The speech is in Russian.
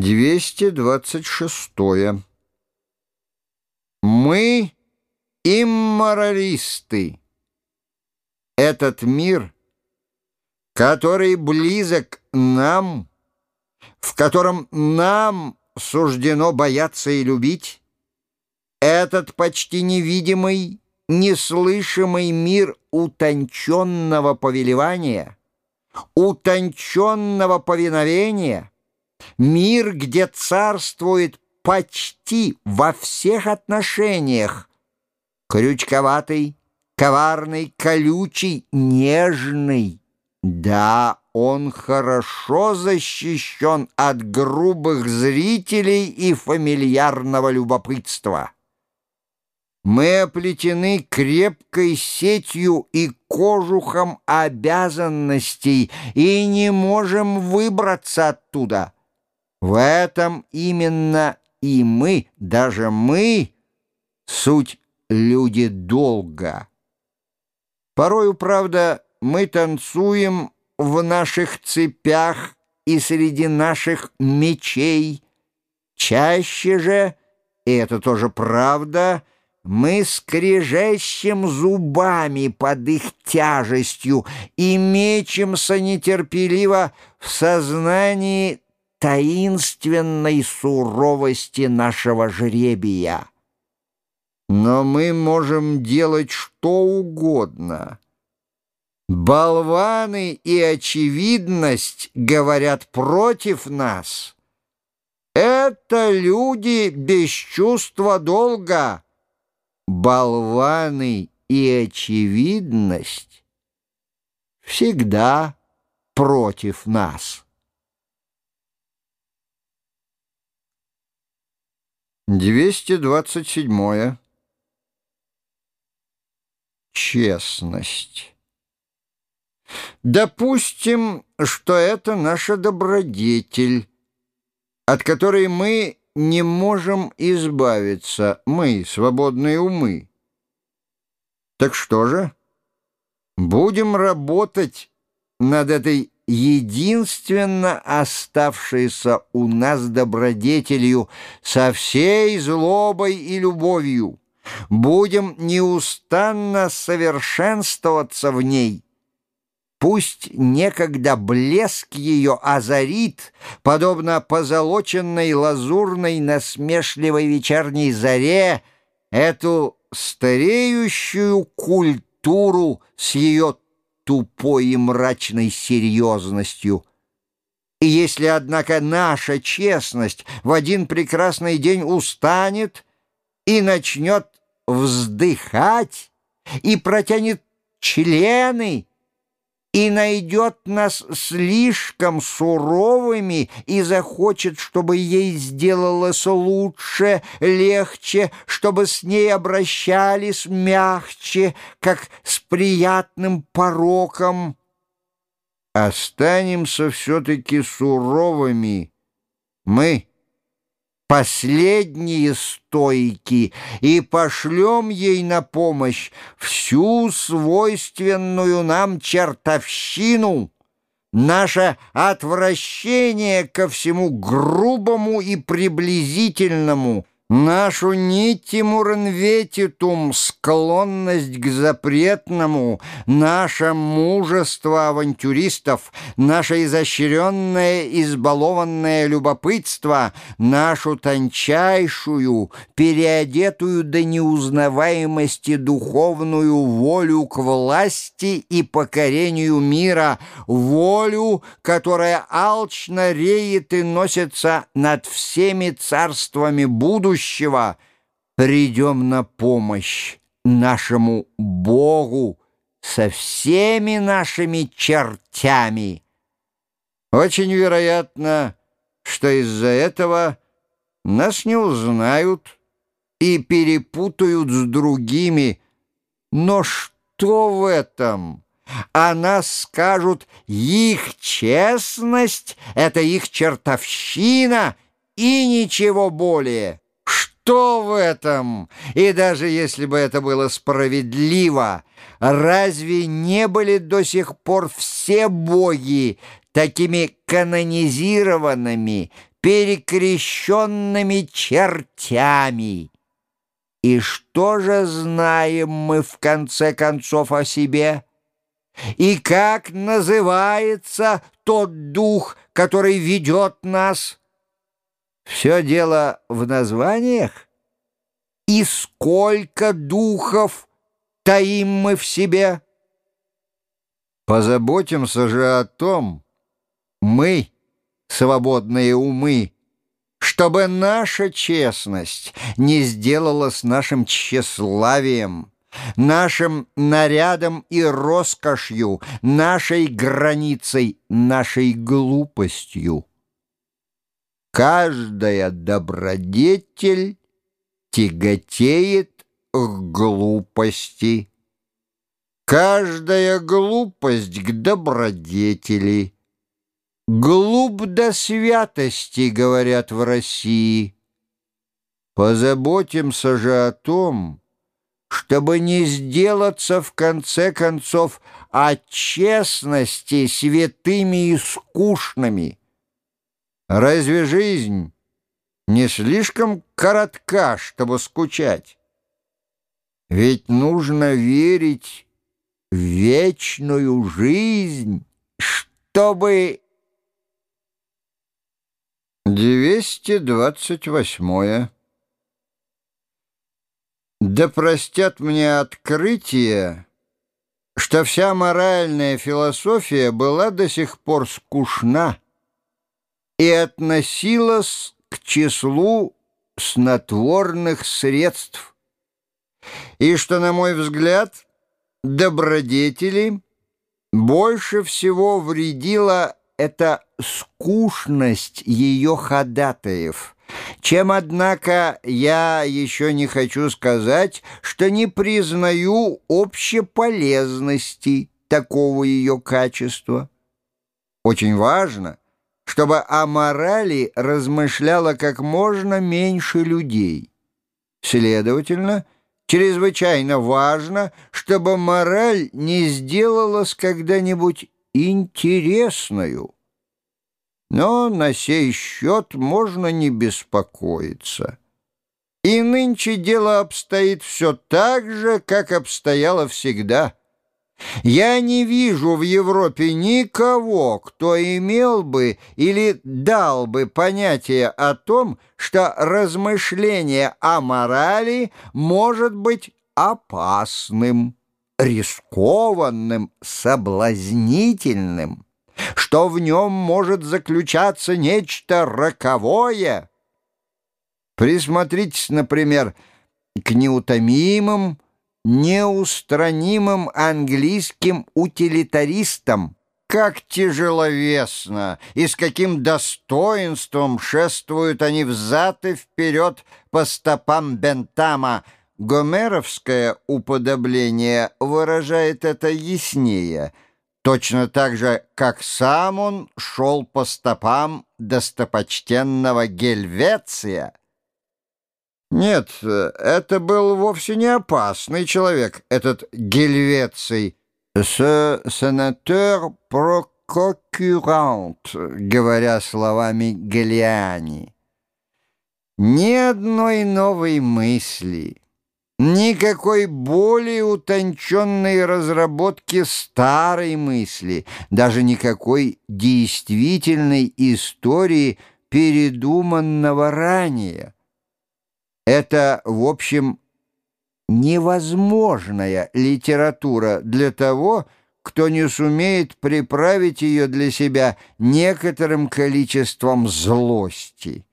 226. Мы имморалисты. Этот мир, который близок нам, в котором нам суждено бояться и любить, этот почти невидимый, неслышимый мир утонченного повелевания, утонченного повиновения — Мир, где царствует почти во всех отношениях. Крючковатый, коварный, колючий, нежный. Да, он хорошо защищен от грубых зрителей и фамильярного любопытства. Мы оплетены крепкой сетью и кожухом обязанностей и не можем выбраться оттуда. В этом именно и мы, даже мы, суть люди долга. Порою, правда, мы танцуем в наших цепях и среди наших мечей. Чаще же, и это тоже правда, мы скрежещем зубами под их тяжестью и мечемся нетерпеливо в сознании таинственной суровости нашего жребия. Но мы можем делать что угодно. Болваны и очевидность говорят против нас. Это люди без чувства долга. Болваны и очевидность всегда против нас. 227. Честность. Допустим, что это наша добродетель, от которой мы не можем избавиться, мы, свободные умы. Так что же? Будем работать над этой единственно оставшаяся у нас добродетелью со всей злобой и любовью. Будем неустанно совершенствоваться в ней. Пусть некогда блеск ее озарит, подобно позолоченной лазурной насмешливой вечерней заре, эту стареющую культуру с ее тупой и мрачной серьезностью. И если, однако, наша честность в один прекрасный день устанет и начнет вздыхать и протянет члены, и найдет нас слишком суровыми и захочет, чтобы ей сделалось лучше, легче, чтобы с ней обращались мягче, как с приятным пороком. Останемся все-таки суровыми. Мы — последние стойки и пошлем ей на помощь всю свойственную нам чертовщину, наше отвращение ко всему грубому и приблизительному — Нашу нитимурен ветитум, склонность к запретному, наше мужество авантюристов, наше изощренное избалованное любопытство, нашу тончайшую, переодетую до неузнаваемости духовную волю к власти и покорению мира, волю, которая алчно реет и носится над всеми царствами будущего, будущего придем на помощь нашему Богу со всеми нашими чертями. Очень вероятно, что из-за этого нас не узнают и перепутают с другими. Но что в этом? О нас скажут, их честность — это их чертовщина и ничего более что в этом? И даже если бы это было справедливо, разве не были до сих пор все боги такими канонизированными, перекрещенными чертями. И что же знаем мы в конце концов о себе? И как называется тот дух, который ведет нас? Все дело в названиях? И сколько духов таим мы в себе? Позаботимся же о том, мы, свободные умы, чтобы наша честность не сделала с нашим тщеславием, нашим нарядом и роскошью, нашей границей, нашей глупостью. Каждая добродетель тяготеет к глупости. Каждая глупость к добродетели. Глуп до святости, говорят в России. Позаботимся же о том, чтобы не сделаться в конце концов от честности святыми и скучными. Разве жизнь не слишком коротка, чтобы скучать? Ведь нужно верить в вечную жизнь, чтобы... 228. Да простят мне открытие, что вся моральная философия была до сих пор скучна и относилась к числу снотворных средств, и что, на мой взгляд, добродетели больше всего вредила эта скучность ее ходатаев, чем, однако, я еще не хочу сказать, что не признаю общеполезности такого ее качества. Очень важно — чтобы о морали размышляло как можно меньше людей. Следовательно, чрезвычайно важно, чтобы мораль не сделалась когда-нибудь интересную. Но на сей счет можно не беспокоиться. И нынче дело обстоит все так же, как обстояло всегда — я не вижу в Европе никого, кто имел бы или дал бы понятие о том, что размышление о морали может быть опасным, рискованным, соблазнительным, что в нем может заключаться нечто роковое. Присмотритесь, например, к неутомимым, неустранимым английским утилитаристам. Как тяжеловесно и с каким достоинством шествуют они взад и вперед по стопам Бентама. Гомеровское уподобление выражает это яснее, точно так же, как сам он шел по стопам достопочтенного Гельвеция. Нет, это был вовсе не опасный человек, этот Гельвеций. «Ce sénateur procurant», говоря словами Галиани. Ни одной новой мысли, никакой более утонченной разработки старой мысли, даже никакой действительной истории передуманного ранее. Это, в общем, невозможная литература для того, кто не сумеет приправить ее для себя некоторым количеством злости.